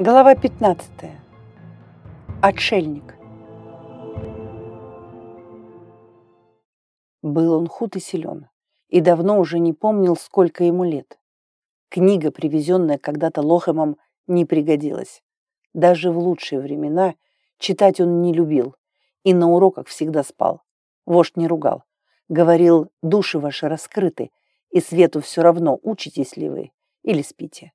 Глава 15. Отшельник. Был он худ и силен, и давно уже не помнил, сколько ему лет. Книга, привезенная когда-то Лохемом, не пригодилась. Даже в лучшие времена читать он не любил и на уроках всегда спал. Вождь не ругал. Говорил, души ваши раскрыты, и свету все равно, учитесь ли вы или спите.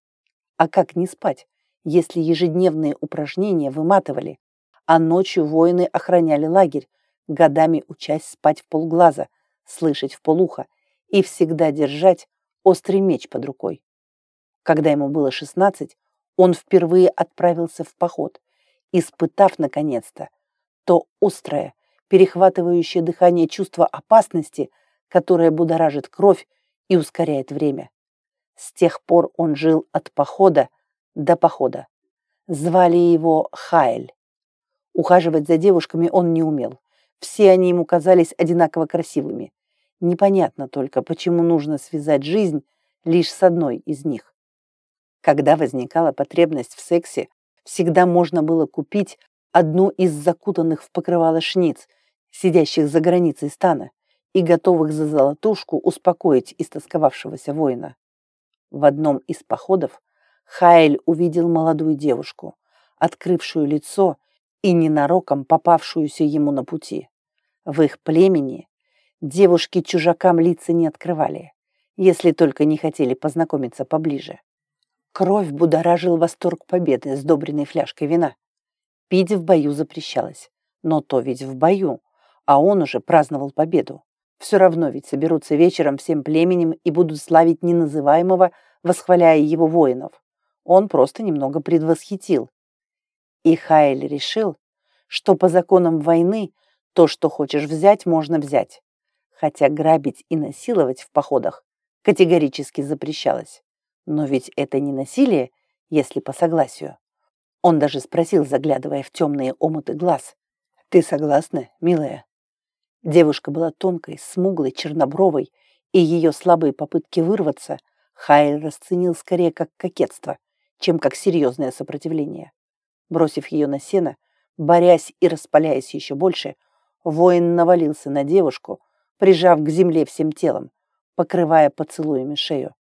А как не спать? Если ежедневные упражнения выматывали, а ночью воины охраняли лагерь, годами учась спать в полглаза, слышать в полухо и всегда держать острый меч под рукой. Когда ему было 16, он впервые отправился в поход, испытав, наконец-то, то острое, перехватывающее дыхание чувство опасности, которое будоражит кровь и ускоряет время. С тех пор он жил от похода до похода. Звали его Хайль. Ухаживать за девушками он не умел. Все они ему казались одинаково красивыми. Непонятно только, почему нужно связать жизнь лишь с одной из них. Когда возникала потребность в сексе, всегда можно было купить одну из закутанных в покрывало шниц, сидящих за границей стана, и готовых за золотушку успокоить истосковавшегося воина. В одном из походов Хайль увидел молодую девушку, открывшую лицо и ненароком попавшуюся ему на пути. В их племени девушки чужакам лица не открывали, если только не хотели познакомиться поближе. Кровь будоражил восторг победы, сдобренной фляжкой вина. Пить в бою запрещалось, но то ведь в бою, а он уже праздновал победу. Все равно ведь соберутся вечером всем племенем и будут славить неназываемого, восхваляя его воинов он просто немного предвосхитил. И Хайль решил, что по законам войны то, что хочешь взять, можно взять, хотя грабить и насиловать в походах категорически запрещалось. Но ведь это не насилие, если по согласию. Он даже спросил, заглядывая в темные омуты глаз. «Ты согласна, милая?» Девушка была тонкой, смуглой, чернобровой, и ее слабые попытки вырваться Хайль расценил скорее как кокетство – чем как серьезное сопротивление. Бросив ее на сено, борясь и распаляясь еще больше, воин навалился на девушку, прижав к земле всем телом, покрывая поцелуями шею.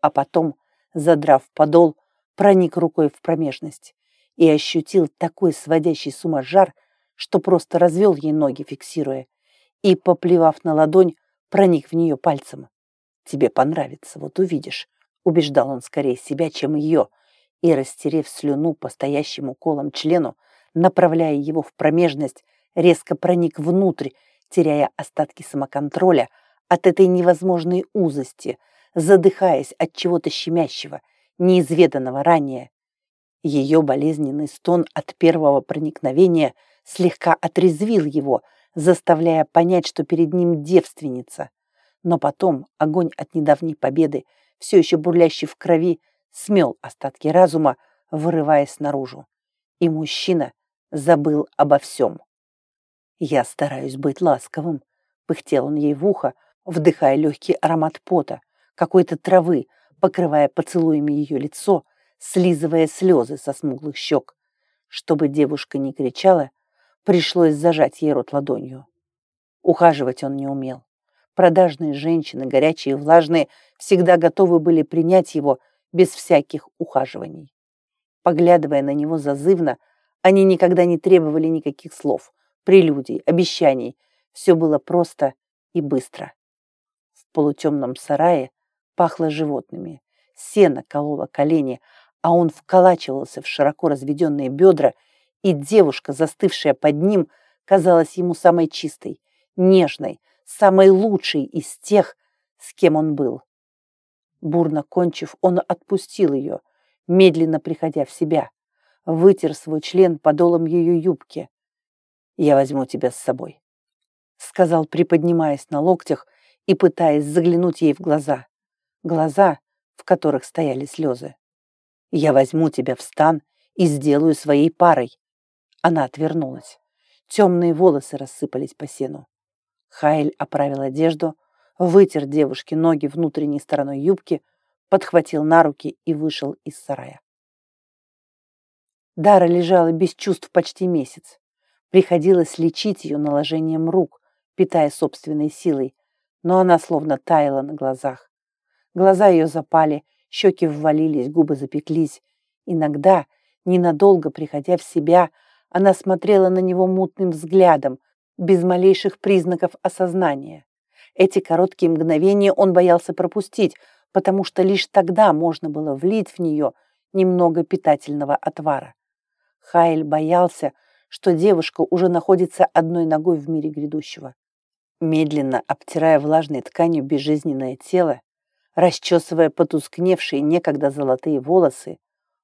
А потом, задрав подол, проник рукой в промежность и ощутил такой сводящий с ума жар, что просто развел ей ноги, фиксируя, и, поплевав на ладонь, проник в нее пальцем. «Тебе понравится, вот увидишь», — убеждал он скорее себя, чем ее, — и, растерев слюну по стоящему колом члену, направляя его в промежность, резко проник внутрь, теряя остатки самоконтроля от этой невозможной узости, задыхаясь от чего-то щемящего, неизведанного ранее. Ее болезненный стон от первого проникновения слегка отрезвил его, заставляя понять, что перед ним девственница. Но потом огонь от недавней победы, все еще бурлящий в крови, смел остатки разума, вырываясь наружу. И мужчина забыл обо всем. «Я стараюсь быть ласковым», — пыхтел он ей в ухо, вдыхая легкий аромат пота, какой-то травы, покрывая поцелуями ее лицо, слизывая слезы со смуглых щек. Чтобы девушка не кричала, пришлось зажать ей рот ладонью. Ухаживать он не умел. Продажные женщины, горячие и влажные, всегда готовы были принять его, без всяких ухаживаний. Поглядывая на него зазывно, они никогда не требовали никаких слов, прелюдий, обещаний. Все было просто и быстро. В полутемном сарае пахло животными. Сено кололо колени, а он вколачивался в широко разведенные бедра, и девушка, застывшая под ним, казалась ему самой чистой, нежной, самой лучшей из тех, с кем он был. Бурно кончив, он отпустил ее, медленно приходя в себя, вытер свой член подолом ее юбки. «Я возьму тебя с собой», — сказал, приподнимаясь на локтях и пытаясь заглянуть ей в глаза. Глаза, в которых стояли слезы. «Я возьму тебя в стан и сделаю своей парой». Она отвернулась. Темные волосы рассыпались по сену. Хайль оправил одежду, вытер девушке ноги внутренней стороной юбки, подхватил на руки и вышел из сарая. Дара лежала без чувств почти месяц. Приходилось лечить ее наложением рук, питая собственной силой, но она словно таяла на глазах. Глаза ее запали, щеки ввалились, губы запеклись. Иногда, ненадолго приходя в себя, она смотрела на него мутным взглядом, без малейших признаков осознания. Эти короткие мгновения он боялся пропустить, потому что лишь тогда можно было влить в нее немного питательного отвара. Хайль боялся, что девушка уже находится одной ногой в мире грядущего. Медленно обтирая влажной тканью безжизненное тело, расчесывая потускневшие некогда золотые волосы,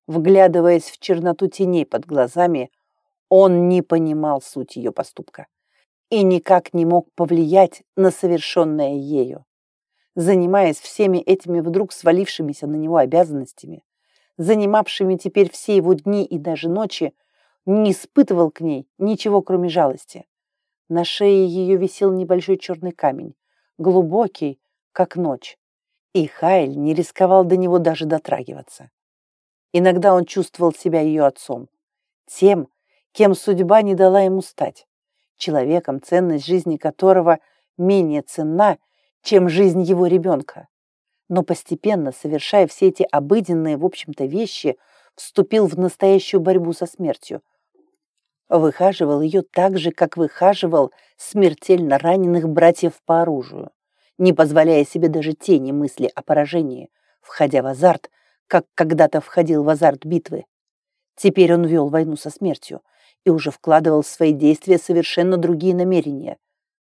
вглядываясь в черноту теней под глазами, он не понимал суть ее поступка и никак не мог повлиять на совершенное ею. Занимаясь всеми этими вдруг свалившимися на него обязанностями, занимавшими теперь все его дни и даже ночи, не испытывал к ней ничего, кроме жалости. На шее ее висел небольшой черный камень, глубокий, как ночь, и Хайль не рисковал до него даже дотрагиваться. Иногда он чувствовал себя ее отцом, тем, кем судьба не дала ему стать, человеком, ценность жизни которого менее ценна, чем жизнь его ребенка. Но постепенно, совершая все эти обыденные, в общем-то, вещи, вступил в настоящую борьбу со смертью. Выхаживал ее так же, как выхаживал смертельно раненых братьев по оружию, не позволяя себе даже тени мысли о поражении, входя в азарт, как когда-то входил в азарт битвы. Теперь он вел войну со смертью, и уже вкладывал в свои действия совершенно другие намерения.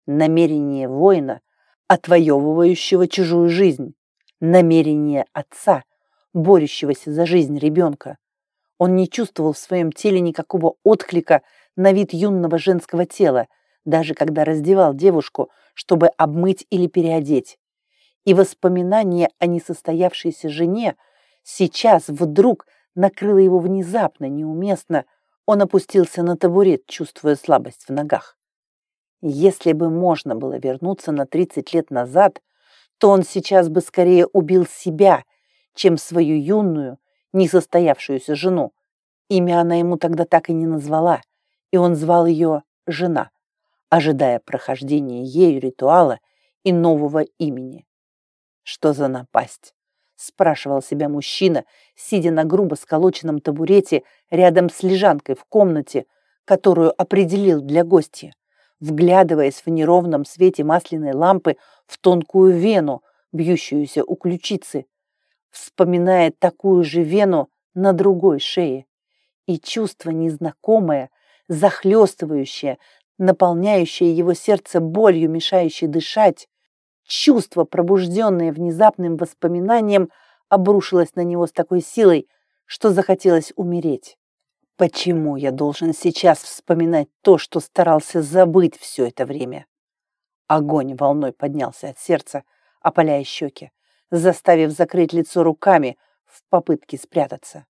Намерение воина, отвоевывающего чужую жизнь. Намерение отца, борющегося за жизнь ребенка. Он не чувствовал в своем теле никакого отклика на вид юного женского тела, даже когда раздевал девушку, чтобы обмыть или переодеть. И воспоминание о несостоявшейся жене сейчас вдруг накрыло его внезапно, неуместно, он опустился на табурет, чувствуя слабость в ногах. Если бы можно было вернуться на 30 лет назад, то он сейчас бы скорее убил себя, чем свою юную, несостоявшуюся жену. Имя она ему тогда так и не назвала, и он звал ее «жена», ожидая прохождения ею ритуала и нового имени. Что за напасть? Спрашивал себя мужчина, сидя на грубо сколоченном табурете рядом с лежанкой в комнате, которую определил для гостя, вглядываясь в неровном свете масляной лампы в тонкую вену, бьющуюся у ключицы, вспоминая такую же вену на другой шее. И чувство незнакомое, захлестывающее, наполняющее его сердце болью, мешающее дышать, чувство, пробужденное внезапным воспоминанием, обрушилось на него с такой силой, что захотелось умереть. Почему я должен сейчас вспоминать то, что старался забыть все это время? Огонь волной поднялся от сердца, опаляя щеки, заставив закрыть лицо руками в попытке спрятаться.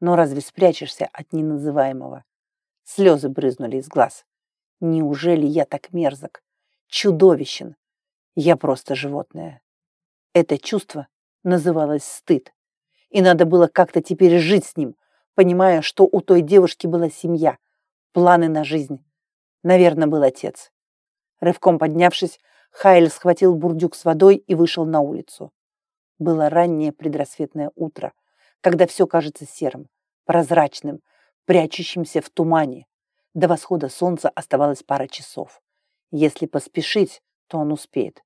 Но разве спрячешься от неназываемого? Слезы брызнули из глаз. Неужели я так мерзок, чудовищен, я просто животное. Это чувство называлось стыд. И надо было как-то теперь жить с ним, понимая, что у той девушки была семья, планы на жизнь. Наверное, был отец. Рывком поднявшись, Хайль схватил бурдюк с водой и вышел на улицу. Было раннее предрассветное утро, когда все кажется серым, прозрачным, прячущимся в тумане. До восхода солнца оставалось пара часов. Если поспешить, то он успеет.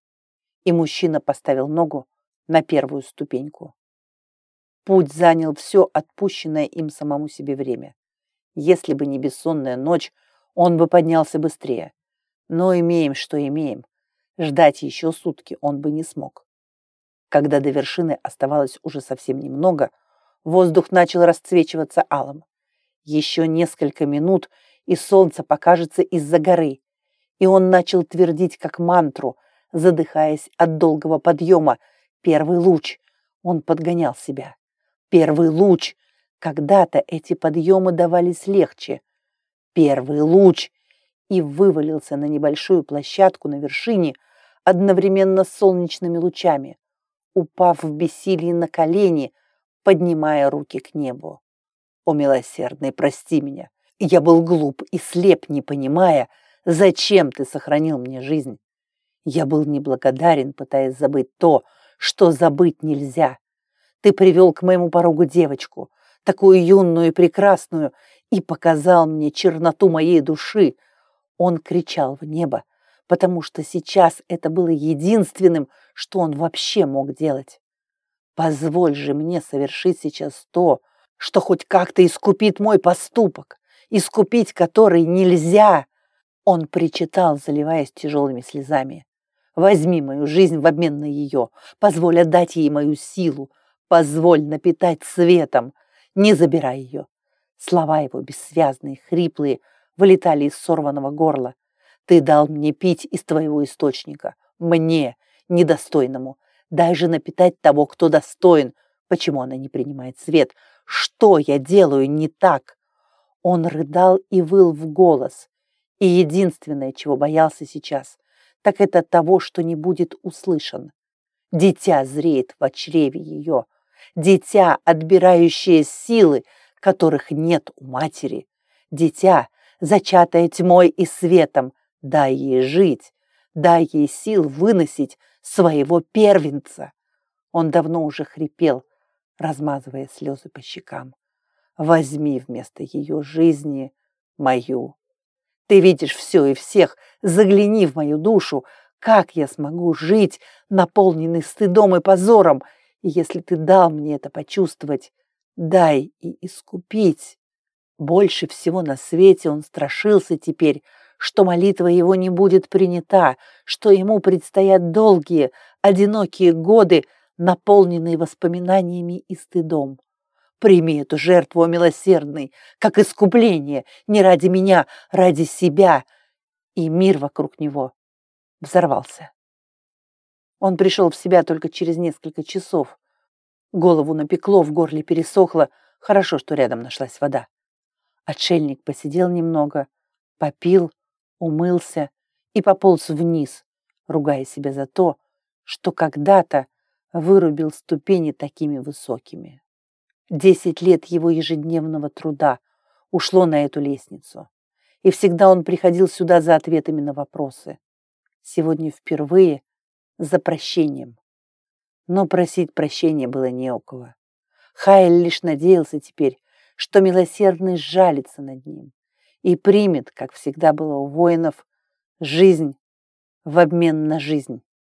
И мужчина поставил ногу на первую ступеньку. Путь занял все отпущенное им самому себе время. Если бы не бессонная ночь, он бы поднялся быстрее. Но имеем, что имеем. Ждать еще сутки он бы не смог. Когда до вершины оставалось уже совсем немного, воздух начал расцвечиваться алым. Еще несколько минут, и солнце покажется из-за горы, и он начал твердить как мантру, задыхаясь от долгого подъема. Первый луч. Он подгонял себя. Первый луч. Когда-то эти подъемы давались легче. Первый луч. И вывалился на небольшую площадку на вершине одновременно с солнечными лучами, упав в бессилии на колени, поднимая руки к небу. О, милосердный, прости меня. Я был глуп и слеп, не понимая, зачем ты сохранил мне жизнь. Я был неблагодарен, пытаясь забыть то, что забыть нельзя. Ты привел к моему порогу девочку, такую юную и прекрасную, и показал мне черноту моей души. Он кричал в небо, потому что сейчас это было единственным, что он вообще мог делать. Позволь же мне совершить сейчас то, что хоть как-то искупит мой поступок, искупить который нельзя. Он причитал, заливаясь тяжелыми слезами. Возьми мою жизнь в обмен на ее, позволь отдать ей мою силу, позволь напитать светом, не забирай ее. Слова его, бессвязные, хриплые, вылетали из сорванного горла. Ты дал мне пить из твоего источника. Мне, недостойному. Дай же напитать того, кто достоин. Почему она не принимает свет? Что я делаю не так? Он рыдал и выл в голос. И единственное, чего боялся сейчас, так это того, что не будет услышан. Дитя зреет в чреве ее. Дитя, отбирающее силы, которых нет у матери. Дитя, зачатое тьмой и светом. Дай ей жить, дай ей сил выносить своего первенца. Он давно уже хрипел, размазывая слезы по щекам. Возьми вместо ее жизни мою. Ты видишь все и всех, загляни в мою душу. Как я смогу жить, наполненный стыдом и позором, если ты дал мне это почувствовать, дай и искупить. Больше всего на свете он страшился теперь, что молитва его не будет принята, что ему предстоят долгие, одинокие годы, наполненные воспоминаниями и стыдом. Прими эту жертву, милосердный, как искупление, не ради меня, ради себя. И мир вокруг него взорвался. Он пришел в себя только через несколько часов. Голову напекло, в горле пересохло. Хорошо, что рядом нашлась вода. Отшельник посидел немного, попил, умылся и пополз вниз, ругая себя за то, что когда-то вырубил ступени такими высокими. Десять лет его ежедневного труда ушло на эту лестницу, и всегда он приходил сюда за ответами на вопросы. Сегодня впервые за прощением. Но просить прощения было не у кого. Хайль лишь надеялся теперь, что милосердный сжалится над ним и примет, как всегда было у воинов, жизнь в обмен на жизнь.